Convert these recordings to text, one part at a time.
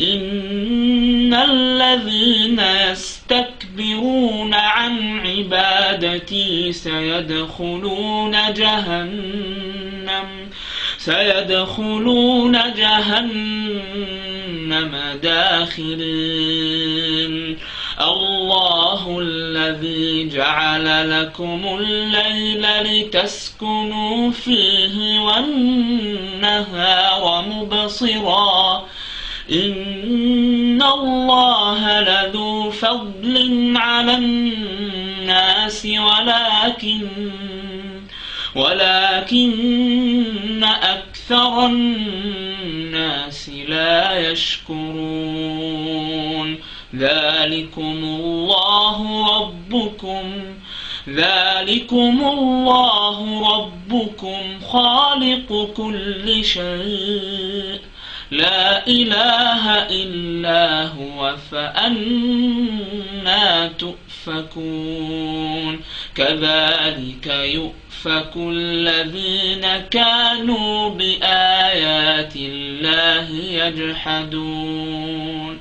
إن الذين يستكبرون عن عبادتي سيدخلون جهنم سيدخلون جهنم داخرين الله الذي جعل لكم الليل لتسكنوا فيه والنهار مبصرا إن الله لذو فضل على الناس ولكن ولكن أكثر الناس لا يشكرون. ذلكم الله ربكم ذلكم الله ربكم خالق كل شيء. لا إله إلا هو فأنا تؤفكون. كذلك يؤفك الذين كانوا بآيات الله يجحدون.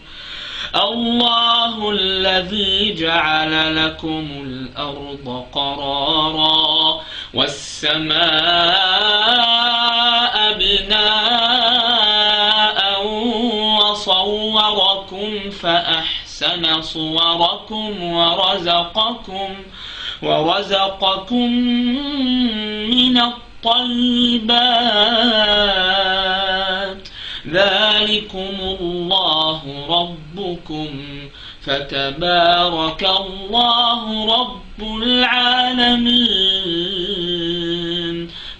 الله الذي جعل لكم الأرض قرارا والسماء بناء وصوركم فأحسن صوركم ورزقكم ورزقكم من الطيبات. ذلكم الله ربكم فتبارك الله رب العالمين.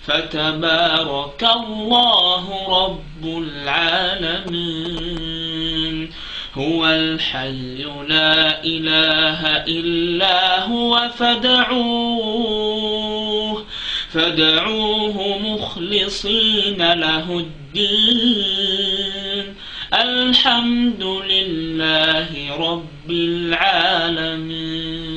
فتبارك الله رب العالمين. هو الحي لا إله إلا هو فدعوه فدعوه مخلصين له الدين. الحمد لله رب العالمين.